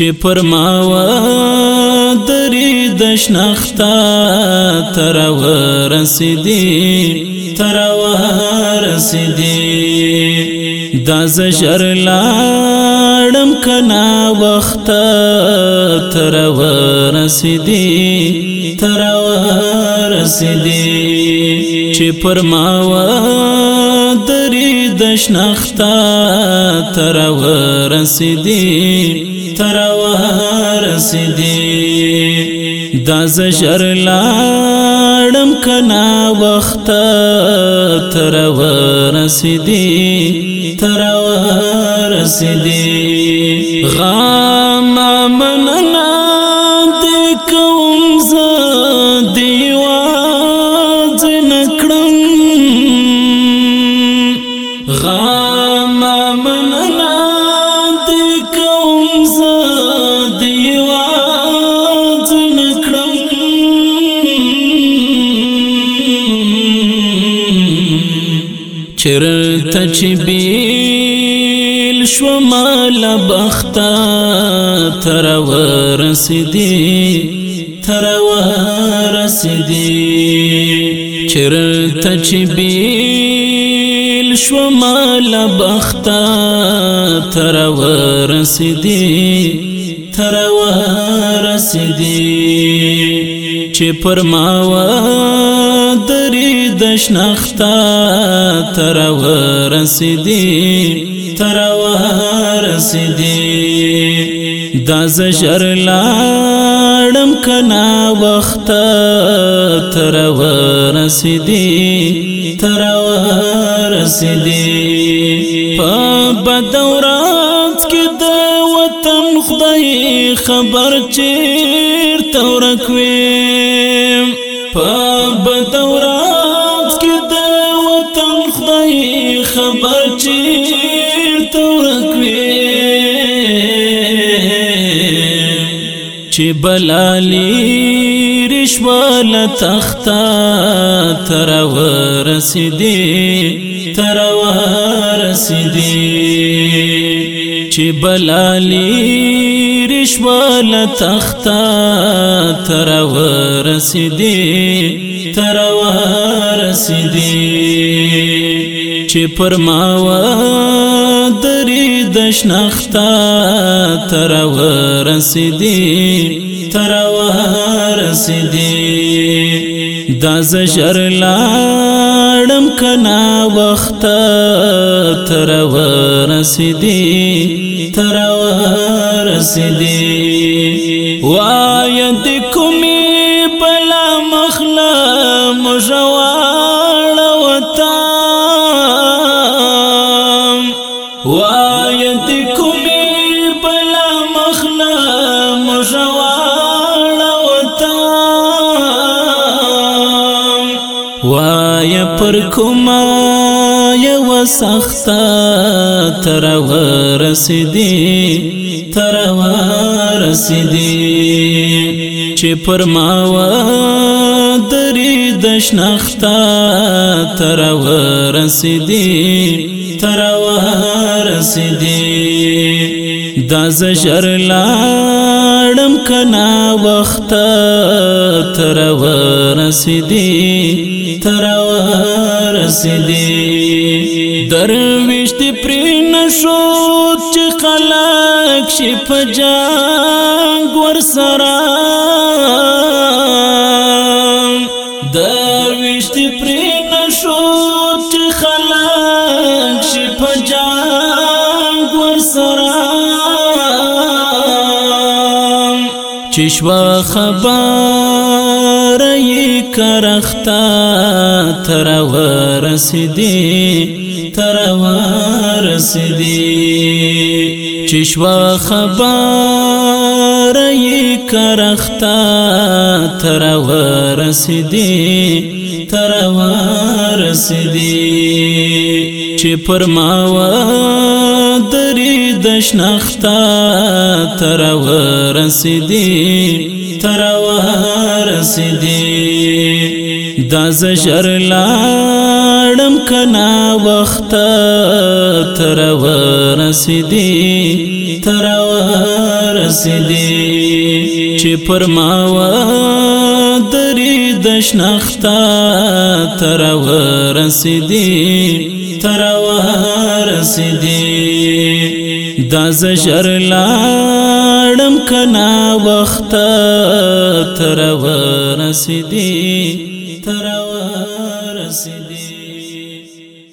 چې فرماوه درې د شنختا تر ورسېدې تر ورسېدې د زجر لاړم کنا وخت تر ورسېدې تر ورسېدې چې فرماوه درې د شنختا تر ورسېدې تر ورسېدې دا زشر لاړم کنا وخت تر ورسېدې تر ورسېدې غا چرته چې بیل شو مال بختا تر ورسدي تر ورسدي چرته چې بیل شو مال بختا تر ورسدي تر ورسدي چې پر ما درې د شنختا تر ورسېدې تر ورسېدې د زجر لاړم کنا وخت تر ورسېدې تر ورسېدې په بدورات کې د وطن خدای خبر چیر تورکوي په بدورات کې د وطن خدای خبر چې تورکوي چې بلالي رشوال تختا تر ورسېدي تر ورسېدي چې بلالي رشوال تختا تر ورسدي تروا رسیدي چې پر ما و درې دشنختا تروا رسیدي تروا رسیدي دا زجر لاړم کنا وخت تروا رسیدي تروا رسیدي وایت کوم وای پر کوما یو سختا تر ورسدی تر ورسدی چې پر ما و درې دشنختا تر ورسدی تر ورسېدې دا زجر لاړم کنا وخت تر ورسېدې تر ورسېدې درويشت پر نشو چې خلک شي پجا ګور سره چشوا خبر یې کرختا تر ورسدي تر ورسدي چشوا خبر یې کرختا تر ورسدي تر ورسدي چې پر ما درې د شنختا تر ورسېدې تر ورسېدې د زجر لاړم کنا وخت تر ورسېدې تر ورسېدې چې پر ما و درې د شنختا تر ورسېدې تر ورسېدې رسیدي دا زجر لاړم کنا وخت تر ورسیدي تر ورسیدي